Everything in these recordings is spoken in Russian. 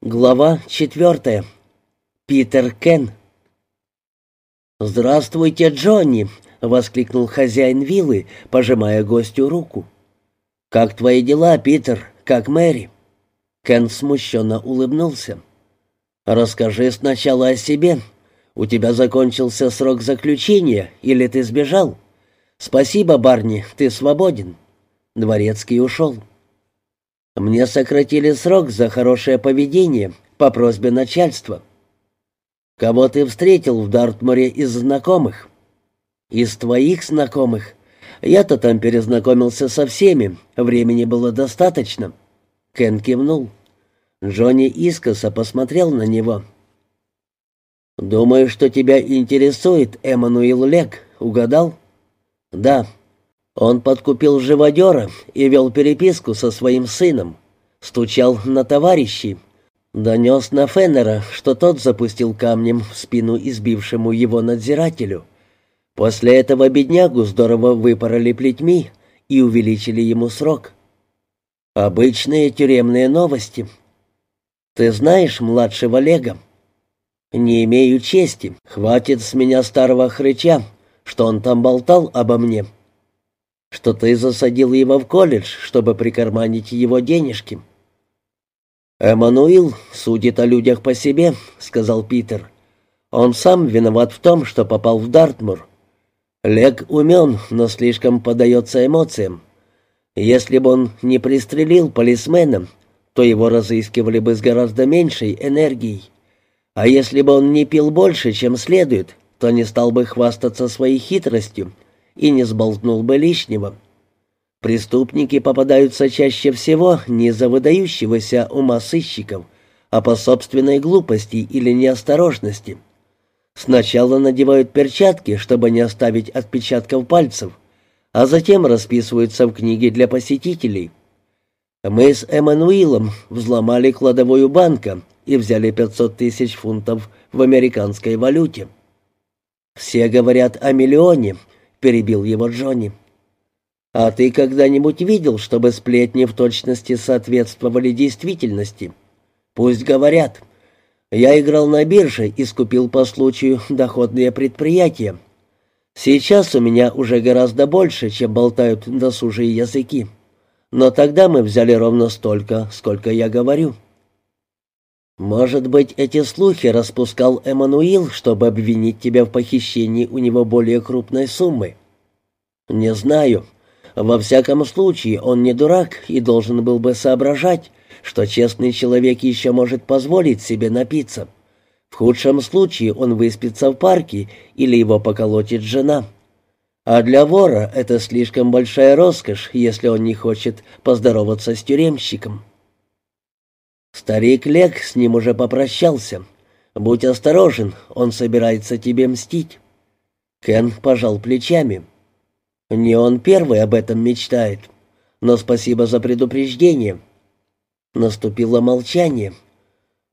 Глава четвертая. Питер Кен. «Здравствуйте, Джонни!» — воскликнул хозяин виллы, пожимая гостю руку. «Как твои дела, Питер? Как Мэри?» Кен смущенно улыбнулся. «Расскажи сначала о себе. У тебя закончился срок заключения, или ты сбежал? Спасибо, Барни, ты свободен». Дворецкий ушел. Мне сократили срок за хорошее поведение по просьбе начальства. Кого ты встретил в Дартмуре из знакомых? Из твоих знакомых. Я-то там перезнакомился со всеми, времени было достаточно. Кен кивнул. Джонни искоса посмотрел на него. «Думаю, что тебя интересует Эммануил Лек. Угадал?» «Да. Он подкупил живодера и вел переписку со своим сыном. Стучал на товарищей. Донес на Феннера, что тот запустил камнем в спину избившему его надзирателю. После этого беднягу здорово выпороли плетьми и увеличили ему срок. Обычные тюремные новости. Ты знаешь младшего Лега? Не имею чести. Хватит с меня старого хрыча, что он там болтал обо мне что ты засадил его в колледж, чтобы прикарманить его денежки». «Эммануил судит о людях по себе», — сказал Питер. «Он сам виноват в том, что попал в Дартмур. Лег умен, но слишком подается эмоциям. Если бы он не пристрелил полисмена, то его разыскивали бы с гораздо меньшей энергией. А если бы он не пил больше, чем следует, то не стал бы хвастаться своей хитростью, и не сболтнул бы лишнего. Преступники попадаются чаще всего не за выдающегося ума сыщиков, а по собственной глупости или неосторожности. Сначала надевают перчатки, чтобы не оставить отпечатков пальцев, а затем расписываются в книге для посетителей. Мы с Эммануилом взломали кладовую банка и взяли 500 тысяч фунтов в американской валюте. Все говорят о миллионе, — перебил его Джонни. «А ты когда-нибудь видел, чтобы сплетни в точности соответствовали действительности? Пусть говорят. Я играл на бирже и скупил по случаю доходные предприятия. Сейчас у меня уже гораздо больше, чем болтают досужие языки. Но тогда мы взяли ровно столько, сколько я говорю». «Может быть, эти слухи распускал Эммануил, чтобы обвинить тебя в похищении у него более крупной суммы?» «Не знаю. Во всяком случае, он не дурак и должен был бы соображать, что честный человек еще может позволить себе напиться. В худшем случае он выспится в парке или его поколотит жена. А для вора это слишком большая роскошь, если он не хочет поздороваться с тюремщиком». Старик Лег с ним уже попрощался. Будь осторожен, он собирается тебе мстить. Кен пожал плечами. Не он первый об этом мечтает. Но спасибо за предупреждение. Наступило молчание.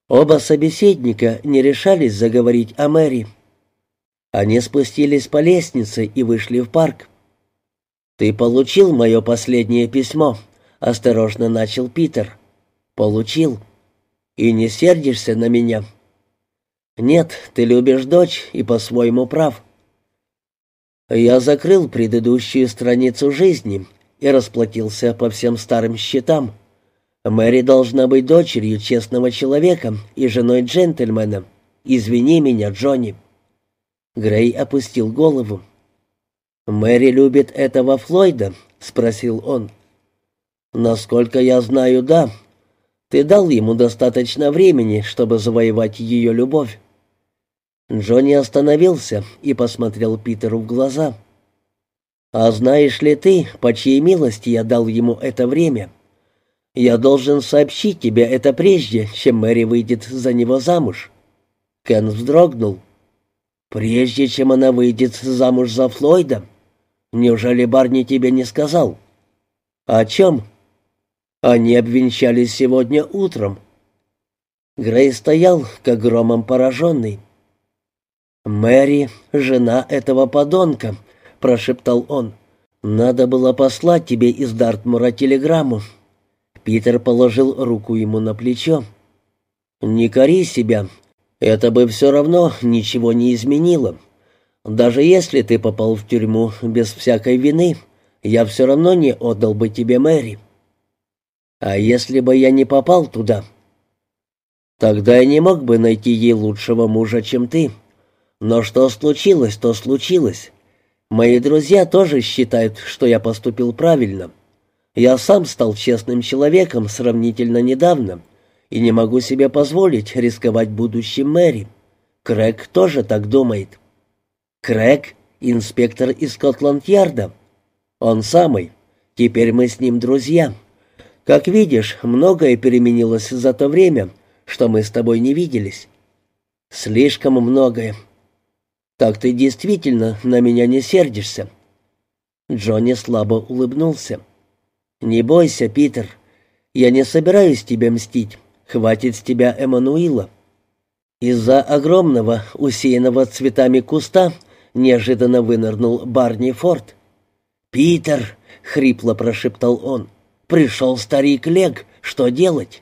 Оба собеседника не решались заговорить о Мэри. Они спустились по лестнице и вышли в парк. «Ты получил мое последнее письмо?» — осторожно начал Питер. «Получил. И не сердишься на меня?» «Нет, ты любишь дочь и по-своему прав». Я закрыл предыдущую страницу жизни и расплатился по всем старым счетам. Мэри должна быть дочерью честного человека и женой джентльмена. Извини меня, Джонни». Грей опустил голову. «Мэри любит этого Флойда?» — спросил он. «Насколько я знаю, да. Ты дал ему достаточно времени, чтобы завоевать ее любовь». Джонни остановился и посмотрел Питеру в глаза. «А знаешь ли ты, по чьей милости я дал ему это время? Я должен сообщить тебе это прежде, чем Мэри выйдет за него замуж». Кен вздрогнул. «Прежде чем она выйдет замуж за Флойда? Неужели Барни тебе не сказал?» «О чем?» Они обвенчались сегодня утром. Грей стоял, как громом пораженный. «Мэри, жена этого подонка», — прошептал он. «Надо было послать тебе из Дартмура телеграмму». Питер положил руку ему на плечо. «Не кори себя. Это бы все равно ничего не изменило. Даже если ты попал в тюрьму без всякой вины, я все равно не отдал бы тебе Мэри. А если бы я не попал туда, тогда я не мог бы найти ей лучшего мужа, чем ты. Но что случилось, то случилось. Мои друзья тоже считают, что я поступил правильно. Я сам стал честным человеком сравнительно недавно и не могу себе позволить рисковать будущим Мэри. Крэг тоже так думает. Крэг — инспектор из Скотланд-Ярда. Он самый. Теперь мы с ним друзья. Как видишь, многое переменилось за то время, что мы с тобой не виделись. Слишком многое. Так ты действительно на меня не сердишься?» Джонни слабо улыбнулся. «Не бойся, Питер. Я не собираюсь тебе мстить. Хватит с тебя Эммануила». Из-за огромного, усеянного цветами куста неожиданно вынырнул Барни Форд. «Питер!» — хрипло прошептал он. «Пришел старик Лег. Что делать?»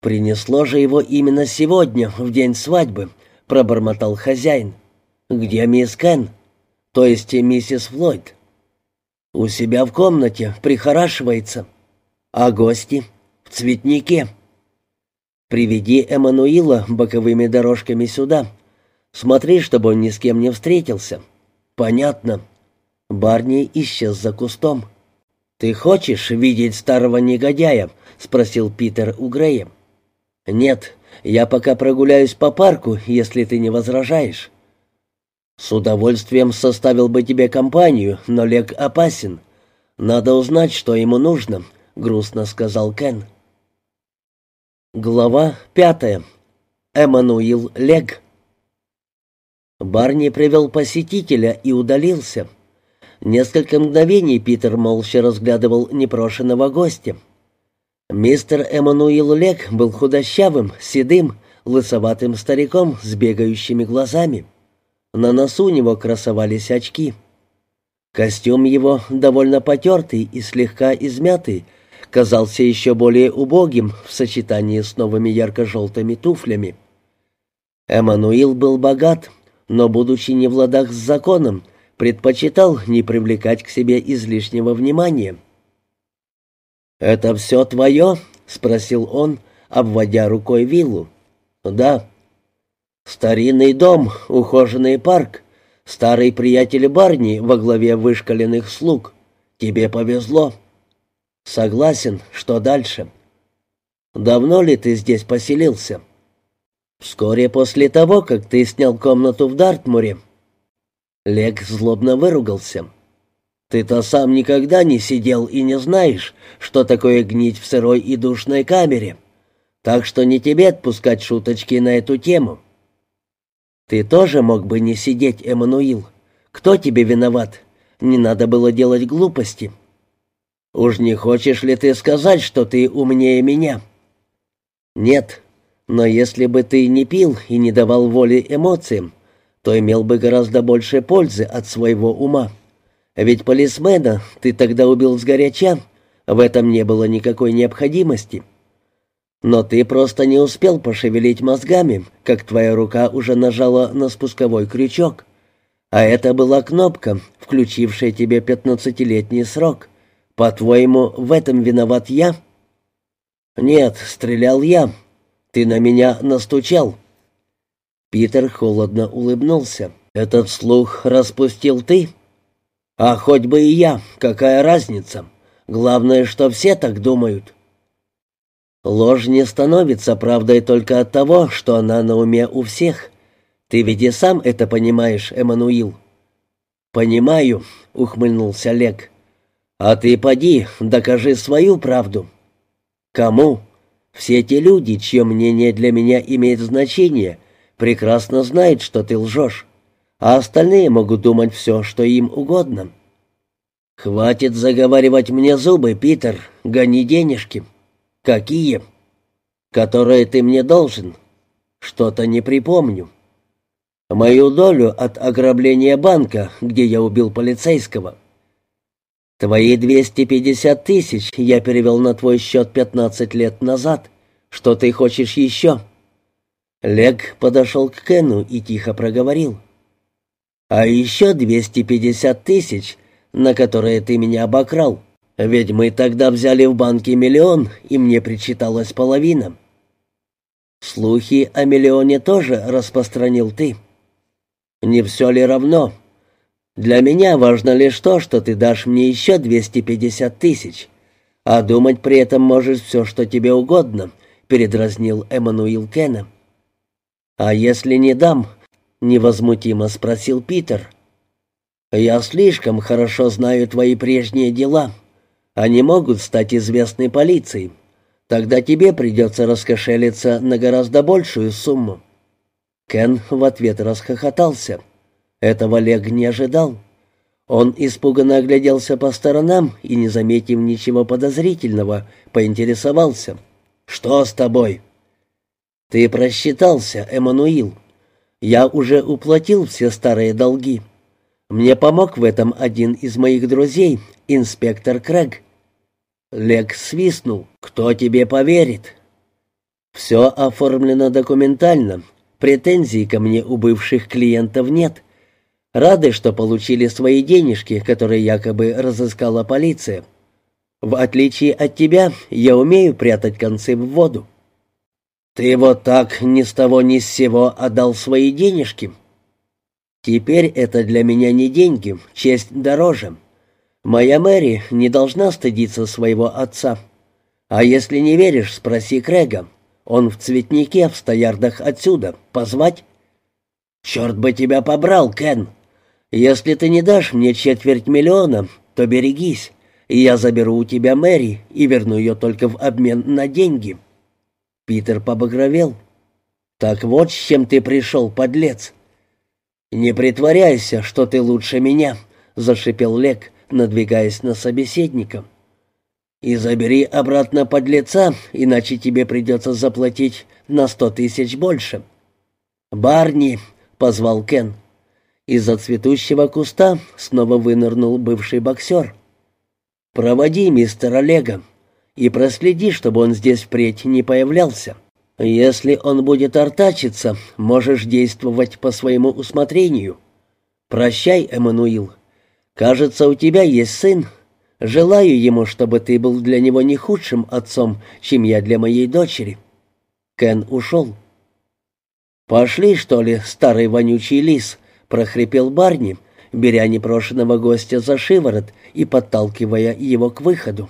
«Принесло же его именно сегодня, в день свадьбы», — пробормотал хозяин. «Где мисс Кен?» «То есть миссис Флойд?» «У себя в комнате, прихорашивается». «А гости?» «В цветнике». «Приведи Эммануила боковыми дорожками сюда. Смотри, чтобы он ни с кем не встретился». «Понятно». Барни исчез за кустом. «Ты хочешь видеть старого негодяя?» — спросил Питер у Грея. «Нет, я пока прогуляюсь по парку, если ты не возражаешь». «С удовольствием составил бы тебе компанию, но Лег опасен. Надо узнать, что ему нужно», — грустно сказал Кен. Глава пятая. Эммануил Лег. Барни привел посетителя и удалился. Несколько мгновений Питер молча разглядывал непрошенного гостя. Мистер Эммануил Лег был худощавым, седым, лысоватым стариком с бегающими глазами. На носу у него красовались очки. Костюм его, довольно потертый и слегка измятый, казался еще более убогим в сочетании с новыми ярко-желтыми туфлями. Эммануил был богат, но, будучи не в ладах с законом, предпочитал не привлекать к себе излишнего внимания. «Это все твое?» — спросил он, обводя рукой виллу. «Да». Старинный дом, ухоженный парк, старый приятель Барни во главе вышкаленных слуг. Тебе повезло. Согласен, что дальше? Давно ли ты здесь поселился? Вскоре после того, как ты снял комнату в Дартмуре. Лек злобно выругался. Ты-то сам никогда не сидел и не знаешь, что такое гнить в сырой и душной камере. Так что не тебе отпускать шуточки на эту тему. «Ты тоже мог бы не сидеть, Эммануил. Кто тебе виноват? Не надо было делать глупости». «Уж не хочешь ли ты сказать, что ты умнее меня?» «Нет, но если бы ты не пил и не давал воли эмоциям, то имел бы гораздо больше пользы от своего ума. Ведь полисмена ты тогда убил сгоряча, в этом не было никакой необходимости». Но ты просто не успел пошевелить мозгами, как твоя рука уже нажала на спусковой крючок. А это была кнопка, включившая тебе пятнадцатилетний срок. По-твоему, в этом виноват я? Нет, стрелял я. Ты на меня настучал. Питер холодно улыбнулся. Этот слух распустил ты? А хоть бы и я, какая разница? Главное, что все так думают. Ложь не становится правдой только от того, что она на уме у всех. Ты ведь и сам это понимаешь, Эммануил. Понимаю, ухмыльнулся Олег. А ты поди, докажи свою правду. Кому? Все те люди, чье мнение для меня имеет значение, прекрасно знают, что ты лжешь, а остальные могут думать все, что им угодно. Хватит заговаривать мне зубы, Питер, гони денежки. «Какие?» «Которые ты мне должен?» «Что-то не припомню». «Мою долю от ограбления банка, где я убил полицейского». «Твои 250 тысяч я перевел на твой счет 15 лет назад. Что ты хочешь еще?» Лег подошел к Кену и тихо проговорил. «А еще 250 тысяч, на которые ты меня обокрал. Ведь мы тогда взяли в банке миллион, и мне причиталась половина. Слухи о миллионе тоже распространил ты. Не все ли равно? Для меня важно лишь то, что ты дашь мне еще 250 тысяч, а думать при этом можешь все, что тебе угодно, передразнил Эммануил Кена. А если не дам? невозмутимо спросил Питер. Я слишком хорошо знаю твои прежние дела. Они могут стать известны полиции. Тогда тебе придется раскошелиться на гораздо большую сумму». Кен в ответ расхохотался. Этого Олег не ожидал. Он испуганно огляделся по сторонам и, не заметив ничего подозрительного, поинтересовался. «Что с тобой?» «Ты просчитался, Эммануил. Я уже уплатил все старые долги. Мне помог в этом один из моих друзей, инспектор Крэг. Лег свистнул. «Кто тебе поверит?» «Все оформлено документально. Претензий ко мне у бывших клиентов нет. Рады, что получили свои денежки, которые якобы разыскала полиция. В отличие от тебя, я умею прятать концы в воду». «Ты вот так ни с того ни с сего отдал свои денежки?» «Теперь это для меня не деньги, честь дороже. Моя Мэри не должна стыдиться своего отца. А если не веришь, спроси Крэга. Он в цветнике в стоярдах отсюда. Позвать?» «Черт бы тебя побрал, Кен! Если ты не дашь мне четверть миллиона, то берегись, и я заберу у тебя Мэри и верну ее только в обмен на деньги». Питер побагровел. «Так вот с чем ты пришел, подлец!» «Не притворяйся, что ты лучше меня», — зашипел Лек надвигаясь на собеседника. «И забери обратно подлеца, иначе тебе придется заплатить на сто тысяч больше». «Барни!» — позвал Кен. Из-за цветущего куста снова вынырнул бывший боксер. «Проводи мистера Олега и проследи, чтобы он здесь впредь не появлялся. Если он будет артачиться, можешь действовать по своему усмотрению. Прощай, Эммануил, Кажется, у тебя есть сын. Желаю ему, чтобы ты был для него не худшим отцом, чем я для моей дочери». Кен ушел. «Пошли, что ли, старый вонючий лис», — прохрипел Барни, беря непрошенного гостя за шиворот и подталкивая его к выходу.